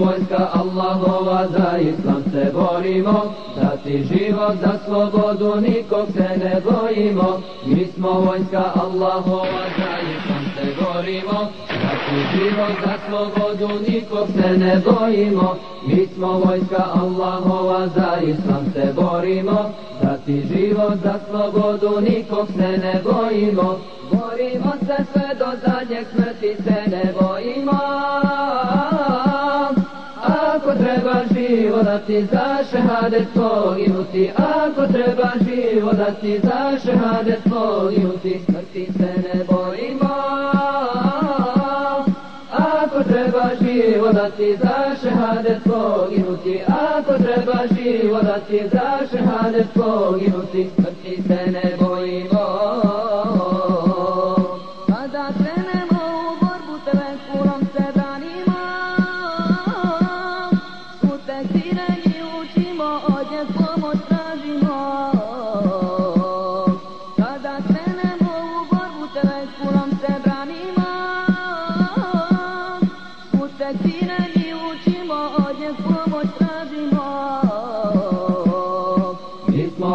vojska Allahova za islam se borimo Dati život za slobodu nikog se ne bojimo. Mi smo vojska Allahova za islam se borimo Dati život za slobodu nikog se ne bojimo. Mi smo vojska Allahova za islam se borimo? Dati život za slobodu nikog se ne bojimo. Borimo se sve do zadnjeg smrti se ne bojimo. Ako treba život dati za šehadet poginuti, ako treba život dati za šehadet poginuti, smrti se ne bojimo. Život dati za šehadet poginuti, ako treba život dati za šehadet poginuti, smrti se ne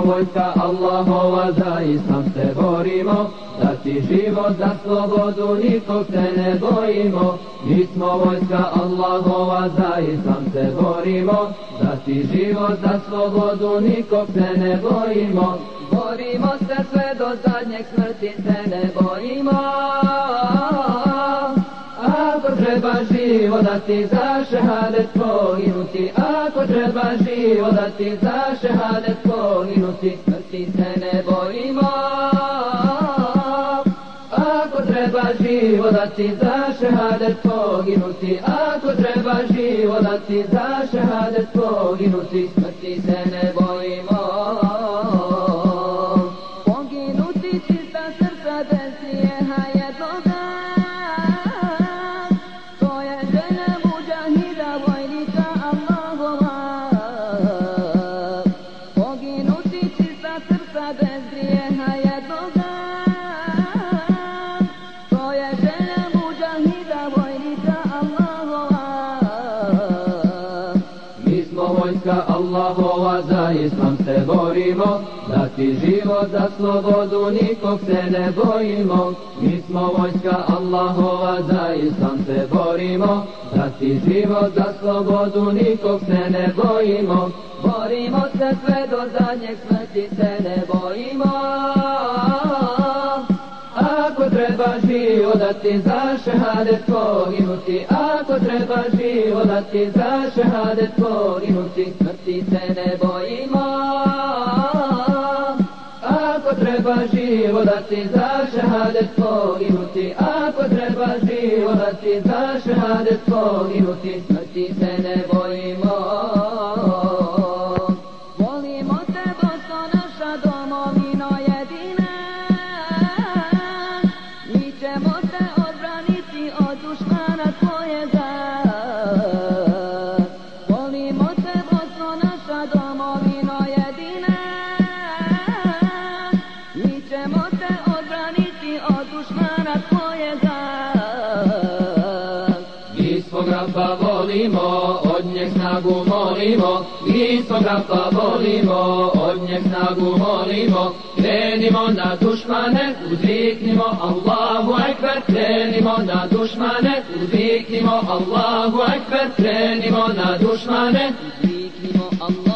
vojska Allahova za islam se borimo Da ti život za slobodu nikog se ne bojimo. Mi smo vojska Allahova za islam se borimo Da ti život za slobodu nikog se ne bojimo. Borimo se sve do zadnjeg smrti se ne bojimo treba život dati za šehadet poginuti, ako treba život dati za šehadet poginuti, smrti se ne bojimo. Ako treba život dati za šehadet poginuti, ako treba život dati za šehadet poginuti, smrti se ne Allahova, za islam se borimo, da ti život za slobodu nikog se ne bojimo. Mi smo vojska Allahova, za islam se borimo, da ti život za slobodu nikog se ne bojimo. Borimo se sve do zadnjeg smrti se ne bojimo. Život dati za šehadet poginuti, ako treba život dati za šehadet poginuti, smrti se ne bojimo. Ako treba život dati za šehadet poginuti, ako treba život dati za šehadet poginuti, smrti se ne bojimo. Ćemo odbraniti od dušmana tvojega. Volimo te, Bosno, naša domovino jedina. Mi ćemo te odbraniti od dušmana tvojega. Mi svoga pa volimo, snagu molimo, pa volimo, od njeg snagu molimo, krenimo na dušmane, uzviknimo Allahu Ekber, krenimo na dušmane, uzviknimo Allahu Ekber, krenimo na dušmane, Viknimo Allah.